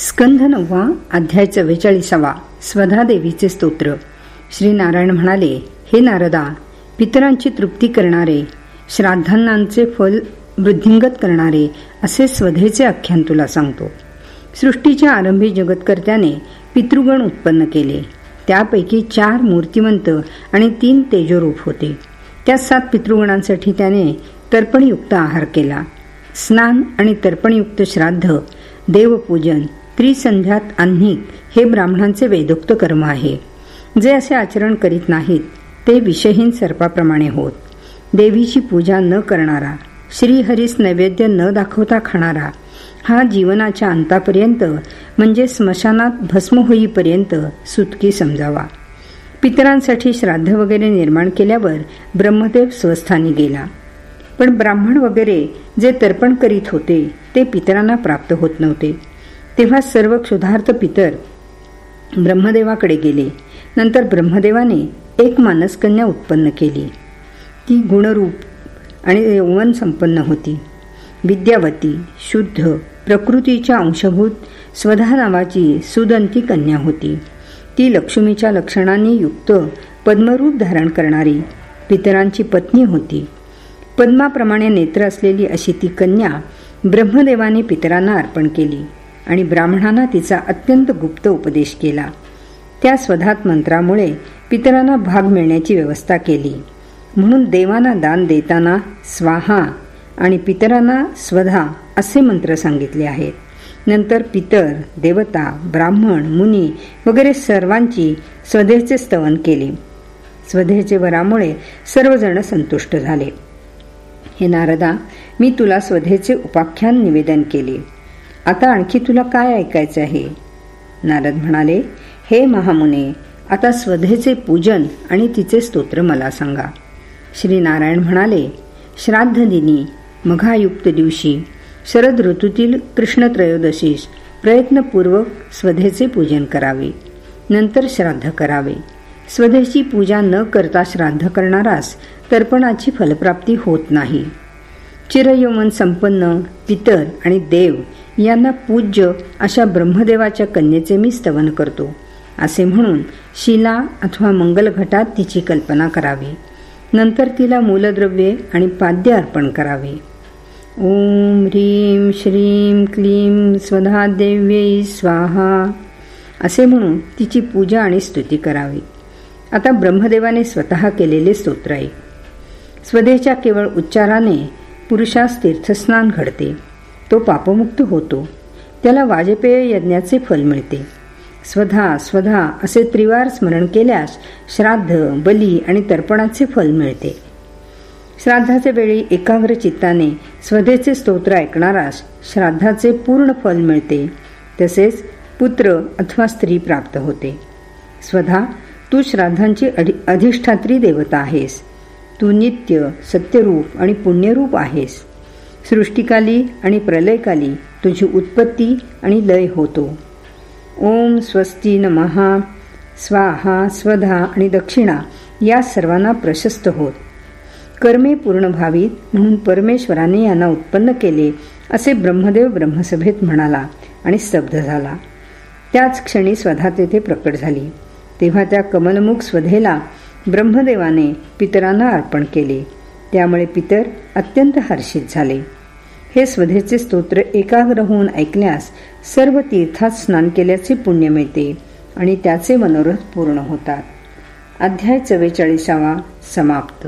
स्कंध नववा अध्याय चव्वेचाळीसावा स्वधा देवीचे स्तोत्र. श्री नारायण म्हणाले हे नारदा पितरांची तृप्ती करणारे श्राद्धांनांचे फल वृद्धिंगत करणारे असे स्वधेचे आख्यान तुला सांगतो. सृष्टीच्या आरंभी जगतकर्त्याने पितृगण उत्पन्न केले. त्यापैकी चार मूर्तिमंत आणि तीन तेजोरूप होते. त्या सात पितृगणांसाठी त्याने तर्पणयुक्त आहार केला. स्नान आणि तर्पणयुक्त श्राद्ध देवपूजन त्रिसंध्यात आन्निक हे ब्राह्मणांचे वेदोक्त कर्म आहे. जे असे आचरण करीत नाहीत ते विषहीन सर्पाप्रमाणे होत. देवीची पूजा न करणारा श्रीहरीस नैवेद्य न दाखवता खाणारा हा जीवनाच्या अंतापर्यंत म्हणजे स्मशानात भस्म होईपर्यंत सुटकी समजावा. पितरांसाठी श्राद्ध वगैरे निर्माण केल्यावर ब्रह्मदेव स्वस्थानी गेला. पण ब्राह्मण वगैरे जे तर्पण करीत होते ते पितरांना प्राप्त होत नव्हते. तेव्हा सर्व क्षुधार्थ पितर ब्रह्मदेवाकडे गेले. नंतर ब्रह्मदेवाने एक मानसकन्या उत्पन्न केली. ती गुणरूप आणि यौवन संपन्न होती. विद्यावती शुद्ध प्रकृतीच्या अंशभूत स्वधा नावाची सुदंती कन्या होती. ती लक्ष्मीच्या लक्षणांनी युक्त पद्मरूप धारण करणारी पितरांची पत्नी होती. पद्माप्रमाणे नेत्र असलेली अशी ती कन्या ब्रह्मदेवाने पितरांना अर्पण केली. आणि ब्राह्मणांना तिचा अत्यंत गुप्त उपदेश केला. त्या स्वधात मंत्रामुळे पितरांना भाग मिळण्याची व्यवस्था केली. म्हणून देवांना दान देताना स्वाहा आणि पितरांना स्वधा असे मंत्र सांगितले आहेत. नंतर पितर देवता ब्राह्मण मुनी वगैरे सर्वांची स्वधेचे स्तवन केले. स्वधेचे वरामुळे सर्वजण संतुष्ट झाले. हे नारदा मी तुला स्वधेचे उपाख्यान निवेदन केले. आता आणखी तुला काय ऐकायचे आहे? नारद म्हणाले हे महामुने आता स्वधेचे पूजन आणि तिचे स्तोत्र मला सांगा. श्री नारायण म्हणाले श्राद्ध दिनी मघायुक्त दिवशी शरद ऋतूतील कृष्ण त्रयोदशीस प्रयत्नपूर्वक स्वधेचे पूजन करावे. नंतर श्राद्ध करावे. स्वधेची पूजा न करता श्राद्ध करणारास तर्पणाची फलप्राप्ती होत नाही. चिरयौवन संपन्न पितर आणि देव यांना पूज्य अशा ब्रह्मदेवाच्या कन्येचे मी स्तवन करतो. असे म्हणून शिला अथवा मंगलघटात तिची कल्पना करावी. नंतर तिला मूलद्रव्ये आणि पाद्य अर्पण करावे. ओम ह्रीम श्रीम क्लीम स्वधा देव्यै स्वाहा. असे म्हणून तिची पूजा आणि स्तुती करावी. आता ब्रह्मदेवाने स्वतः केलेले स्तोत्र आहे. स्वदेच्या केवळ उच्चाराने पुरुषास तीर्थस्नान घडते. तो पापमुक्त होतो. त्याला वाजपेय यज्ञाचे फल मिळते. स्वधा स्वधा असे त्रिवार स्मरण केल्यास श्राद्ध बली आणि तर्पणाचे फल मिळते. श्राद्धाच्या वेळी एकाग्र चित्ताने स्वधेचे स्तोत्र ऐकणारास श्राद्धाचे पूर्ण फल मिळते. तसेच पुत्र अथवा स्त्री प्राप्त होते. स्वधा तू श्राद्धांची अधिष्ठात्री देवता आहेस. तू नित्य सत्यरूप आणि पुण्यरूप आहेस. सृष्टिकाली आणि प्रलयकाली तुझी उत्पत्ती आणि लय होतो. ओम स्वस्ती नमहा स्वाहा स्वधा आणि दक्षिणा या सर्वांना प्रशस्त होत. कर्मे पूर्ण व्हावीत म्हणून परमेश्वराने यांना उत्पन्न केले असे ब्रह्मदेव ब्रह्मसभेत म्हणाला आणि स्तब्ध झाला. त्याच क्षणी स्वधा तेथे प्रकट झाली. तेव्हा त्या कमलमुख स्वधेला ब्रह्मदेवाने पितरांना अर्पण केले. त्यामुळे पितर अत्यंत हर्षित झाले. हे स्वधेचे स्तोत्र एकाग्र होऊन ऐकल्यास सर्व तीर्थात स्नान केल्याचे पुण्य मिळते आणि त्याचे मनोरथ पूर्ण होतात. अध्याय चव्वेचाळीसावा समाप्त.